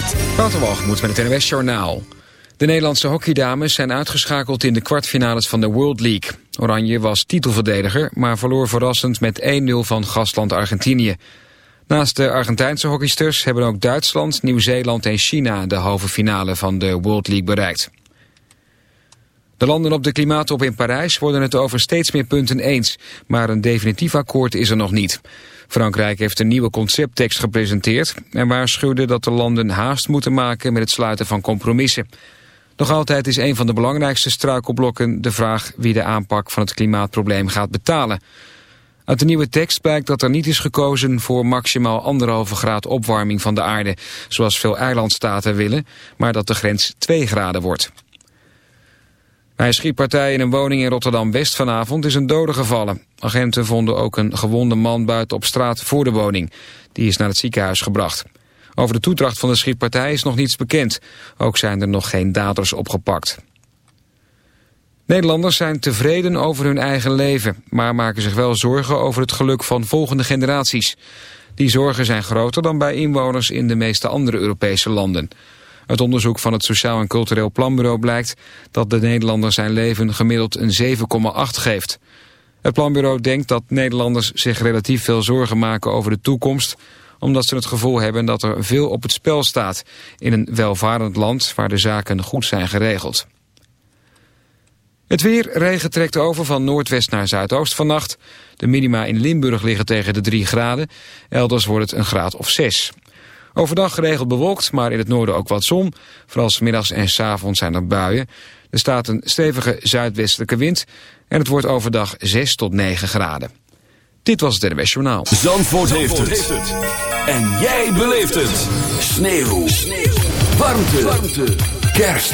start. Waterwalgemoed met het NWS Journaal. De Nederlandse hockeydames zijn uitgeschakeld in de kwartfinales van de World League. Oranje was titelverdediger, maar verloor verrassend met 1-0 van gastland Argentinië. Naast de Argentijnse hockeysters hebben ook Duitsland, Nieuw-Zeeland en China de halve finale van de World League bereikt. De landen op de klimaattop in Parijs worden het over steeds meer punten eens, maar een definitief akkoord is er nog niet. Frankrijk heeft een nieuwe concepttekst gepresenteerd en waarschuwde dat de landen haast moeten maken met het sluiten van compromissen. Nog altijd is een van de belangrijkste struikelblokken de vraag wie de aanpak van het klimaatprobleem gaat betalen. Uit de nieuwe tekst blijkt dat er niet is gekozen voor maximaal anderhalve graad opwarming van de aarde, zoals veel eilandstaten willen, maar dat de grens 2 graden wordt. Bij schietpartij in een woning in Rotterdam-West vanavond is een dode gevallen. Agenten vonden ook een gewonde man buiten op straat voor de woning. Die is naar het ziekenhuis gebracht. Over de toedracht van de schietpartij is nog niets bekend. Ook zijn er nog geen daders opgepakt. Nederlanders zijn tevreden over hun eigen leven... maar maken zich wel zorgen over het geluk van volgende generaties. Die zorgen zijn groter dan bij inwoners in de meeste andere Europese landen. Het onderzoek van het Sociaal en Cultureel Planbureau blijkt... dat de Nederlander zijn leven gemiddeld een 7,8 geeft. Het planbureau denkt dat Nederlanders zich relatief veel zorgen maken over de toekomst omdat ze het gevoel hebben dat er veel op het spel staat... in een welvarend land waar de zaken goed zijn geregeld. Het weer, regen trekt over van noordwest naar zuidoost vannacht. De minima in Limburg liggen tegen de 3 graden. Elders wordt het een graad of 6. Overdag geregeld bewolkt, maar in het noorden ook wat zon. Vooral s middags en s avonds zijn er buien. Er staat een stevige zuidwestelijke wind en het wordt overdag 6 tot 9 graden. Dit was het NWS Journaal. Zandvoort, heeft, het. En jij beleeft het. Sneeuw. Sneeuw. Warmte. Warmte. Kerst.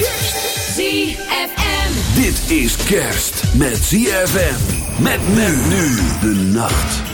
ZFM. Dit is kerst met ZFM. Met men nu de nacht.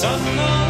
Sun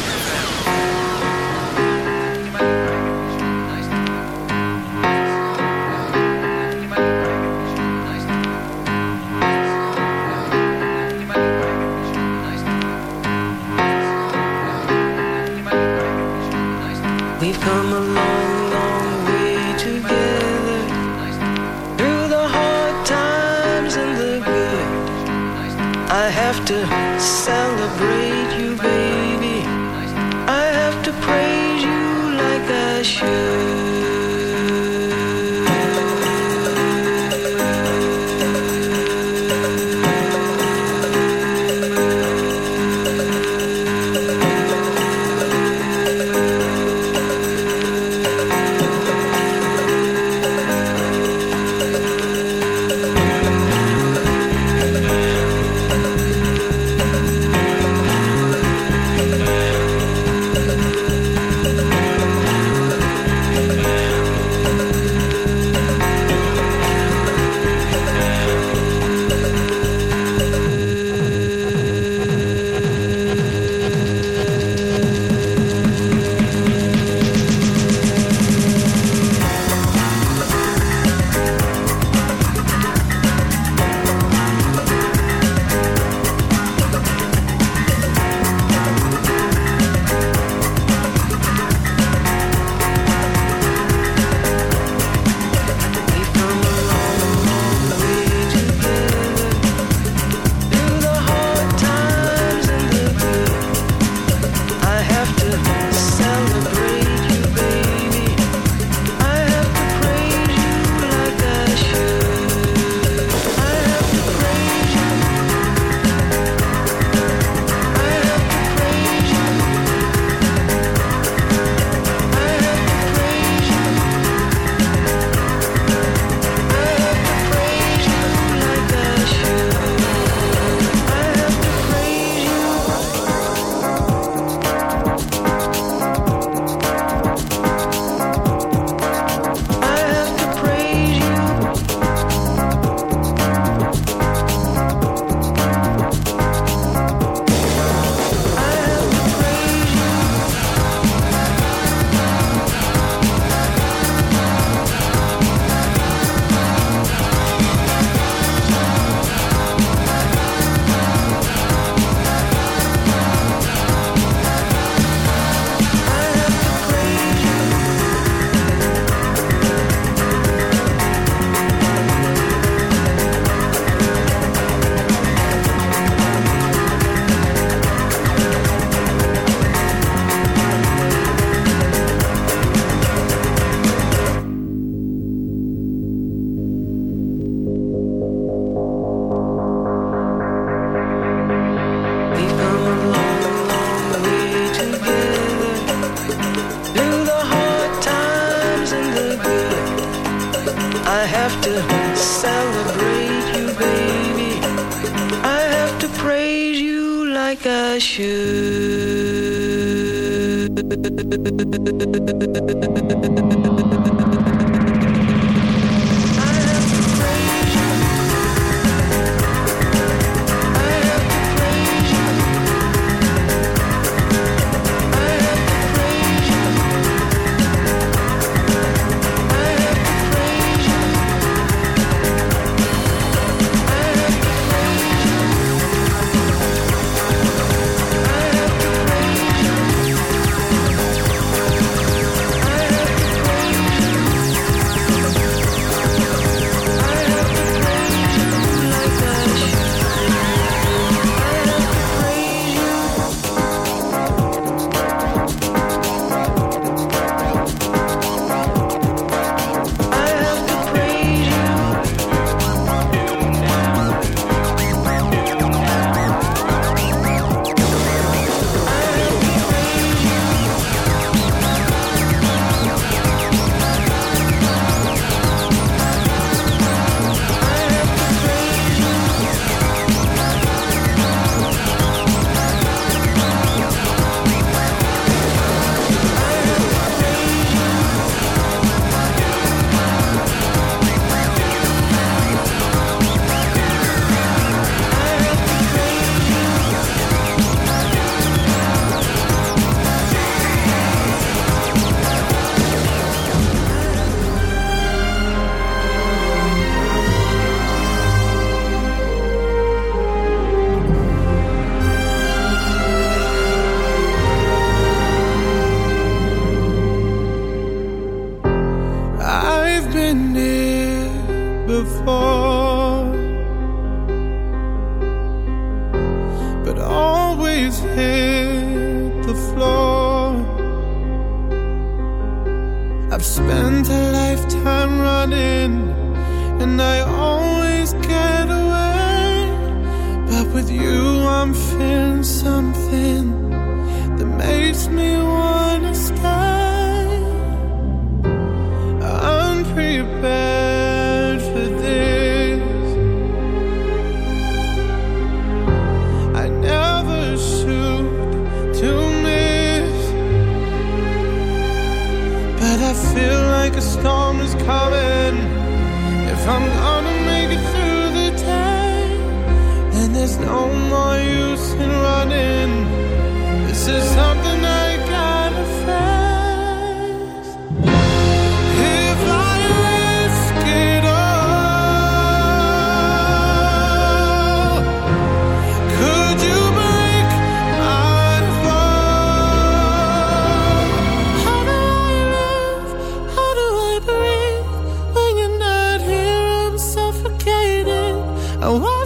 I want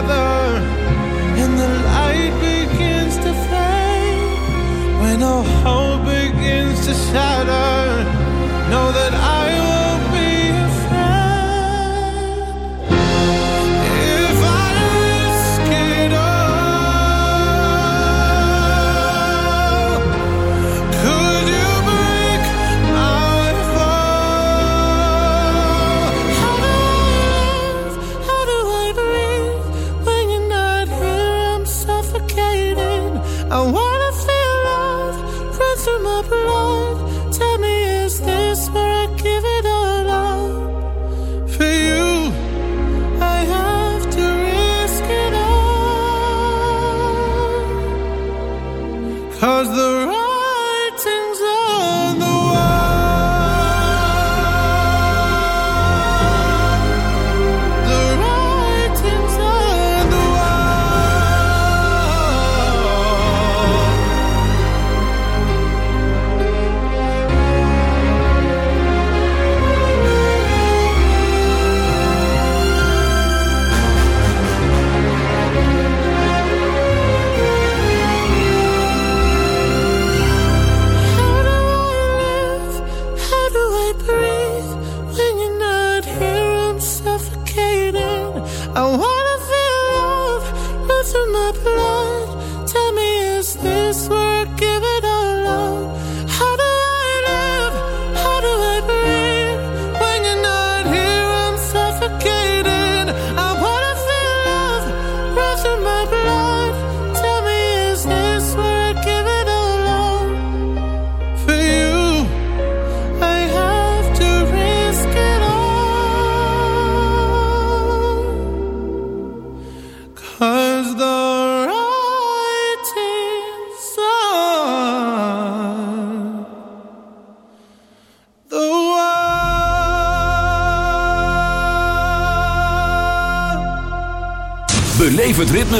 together and the light begins to fade. When all hope begins to shatter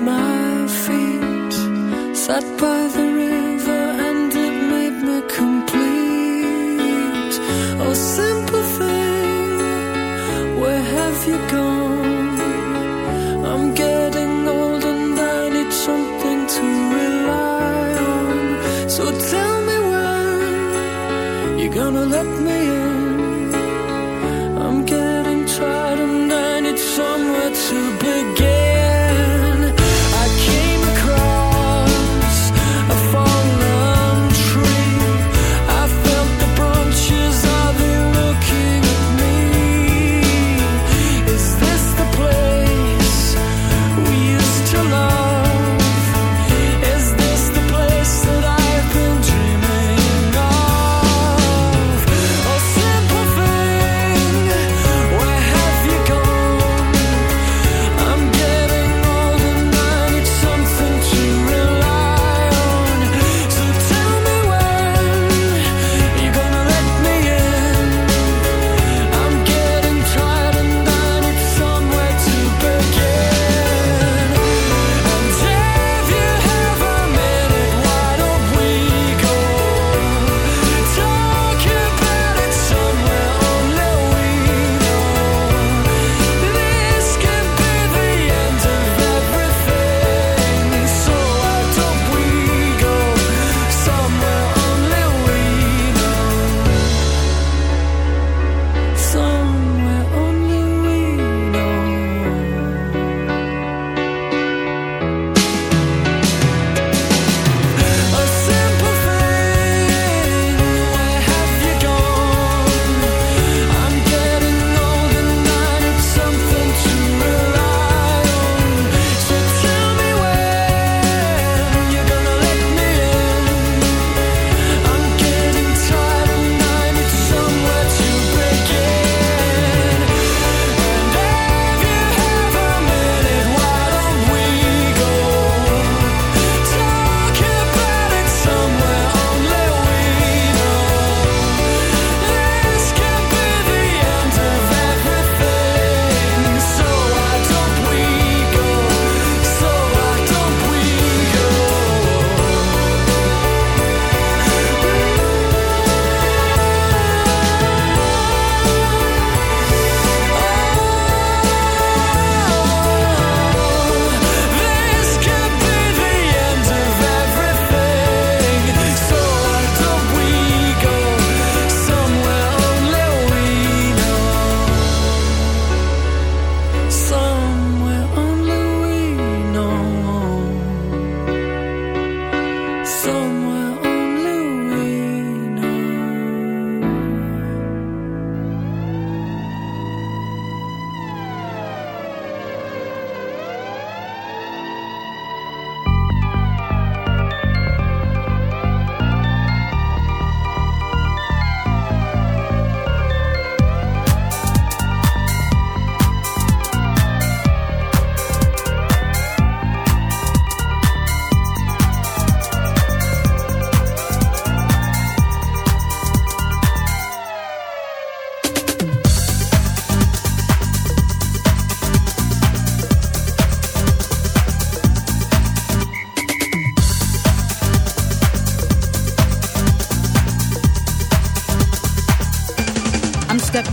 My feet. Sat by the river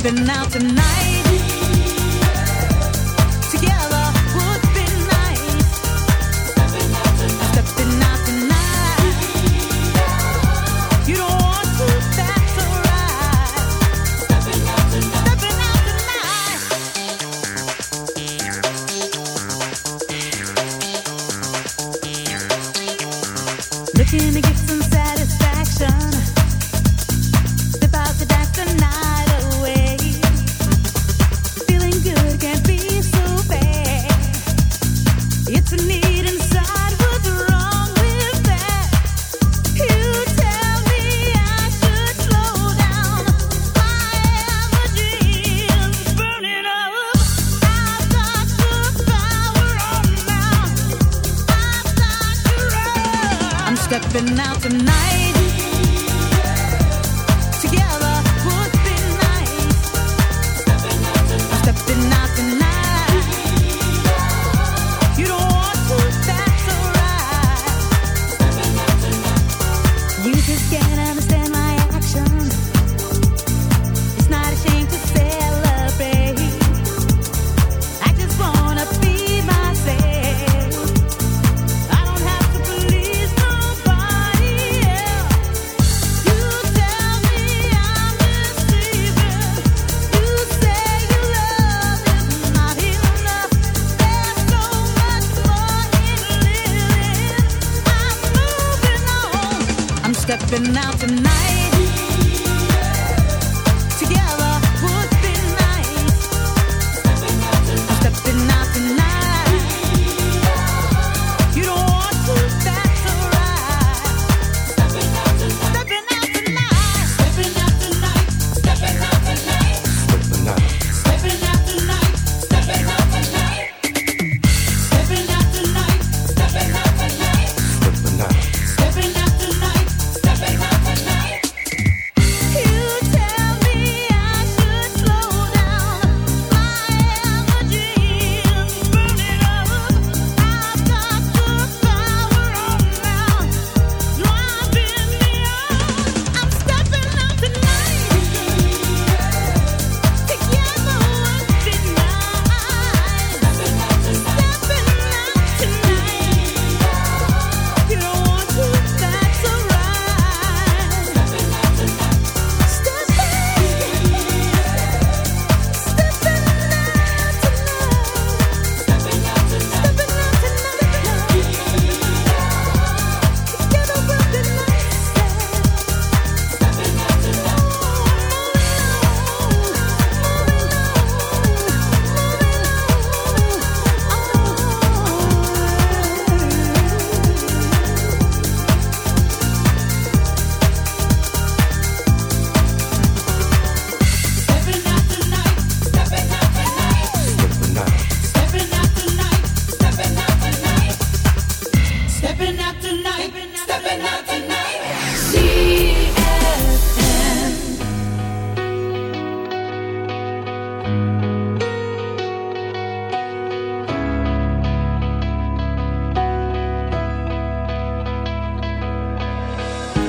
Stepping out tonight.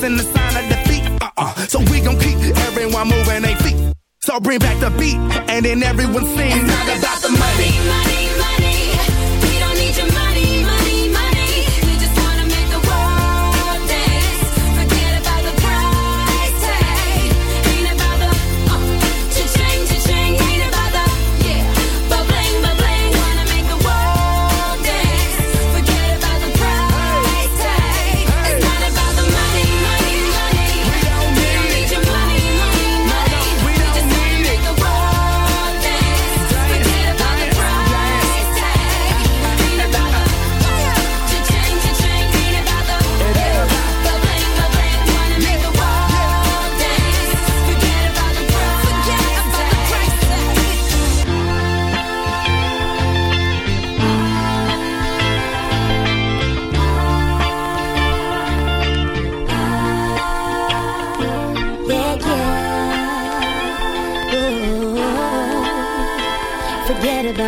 the sign of defeat. Uh-uh. So we gon' keep everyone moving their feet. So bring back the beat, and then everyone sing. It's not about the money. money, money, money.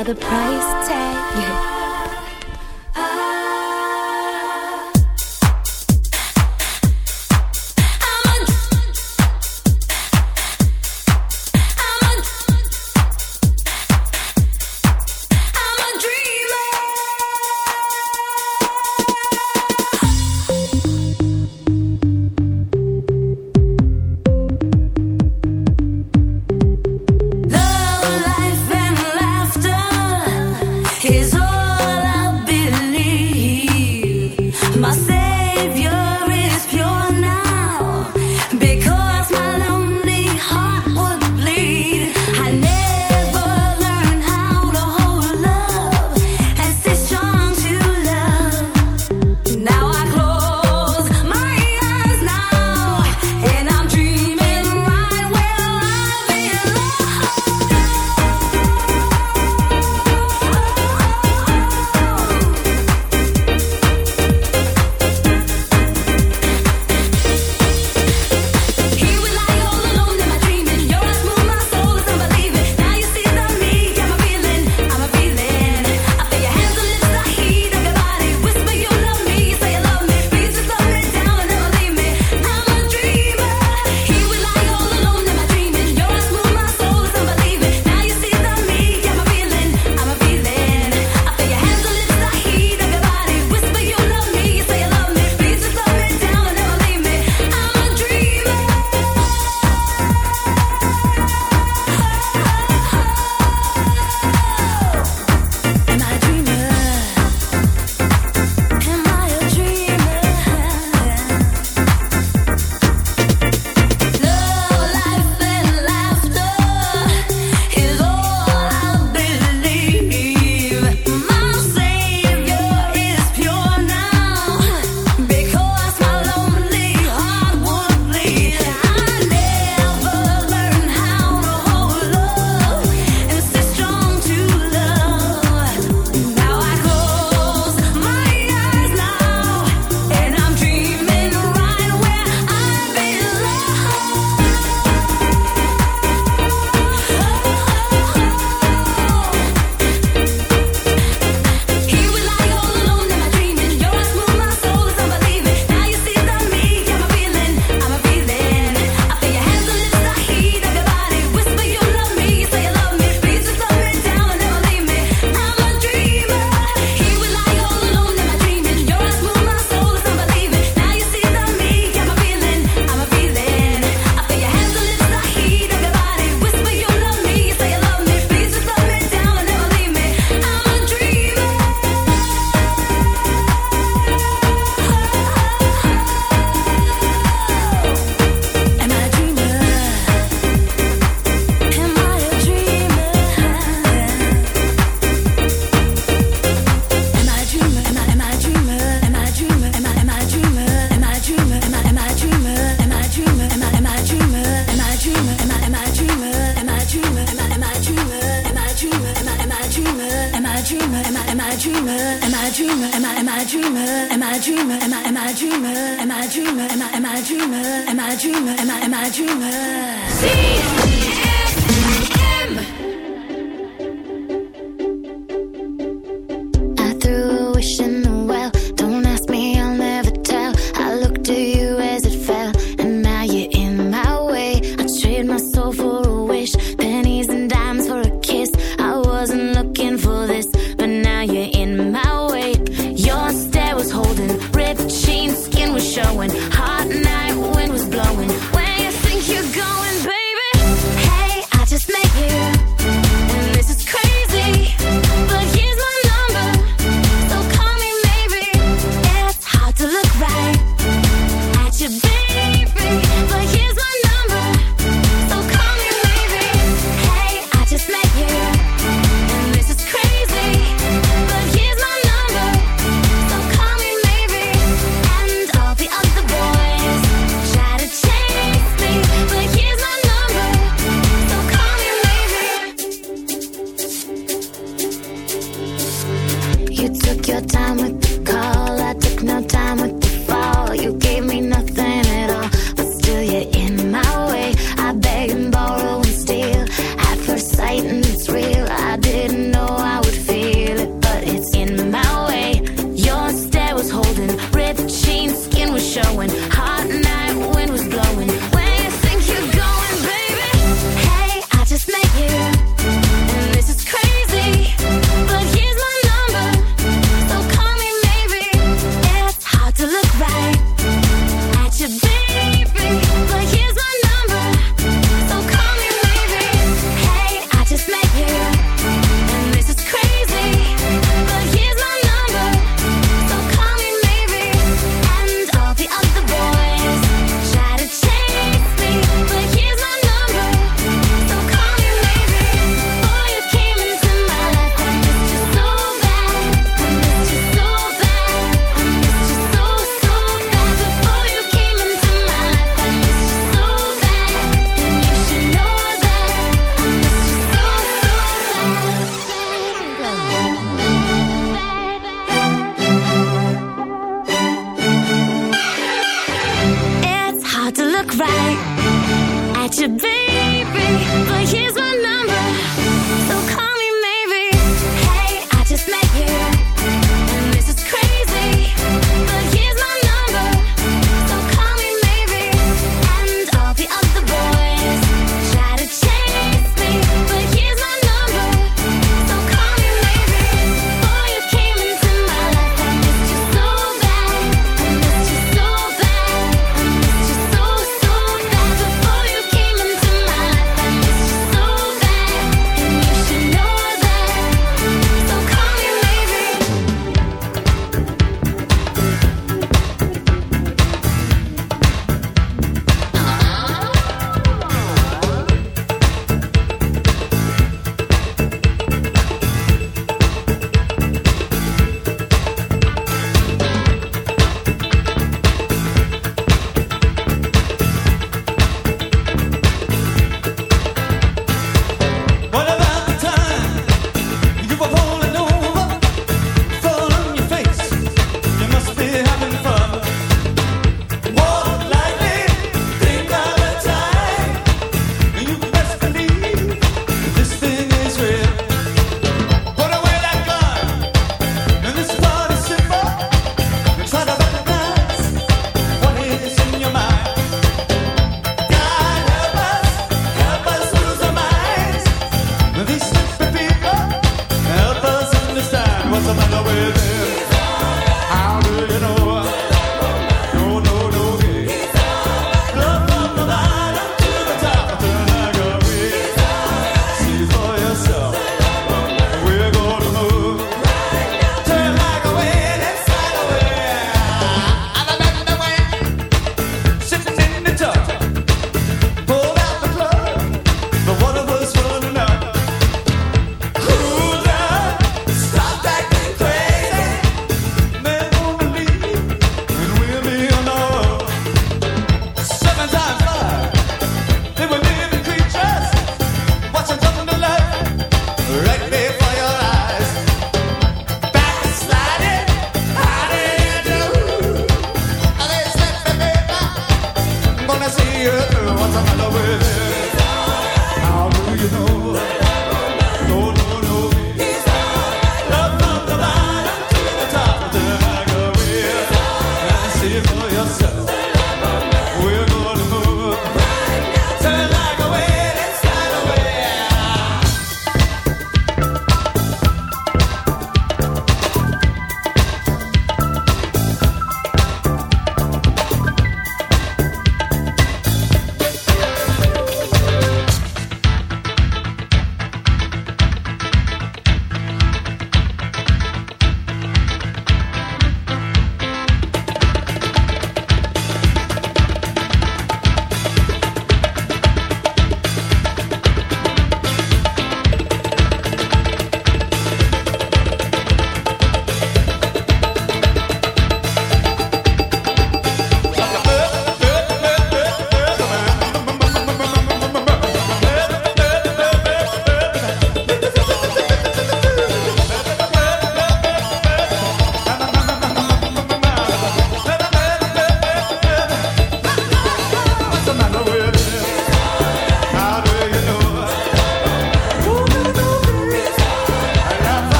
The price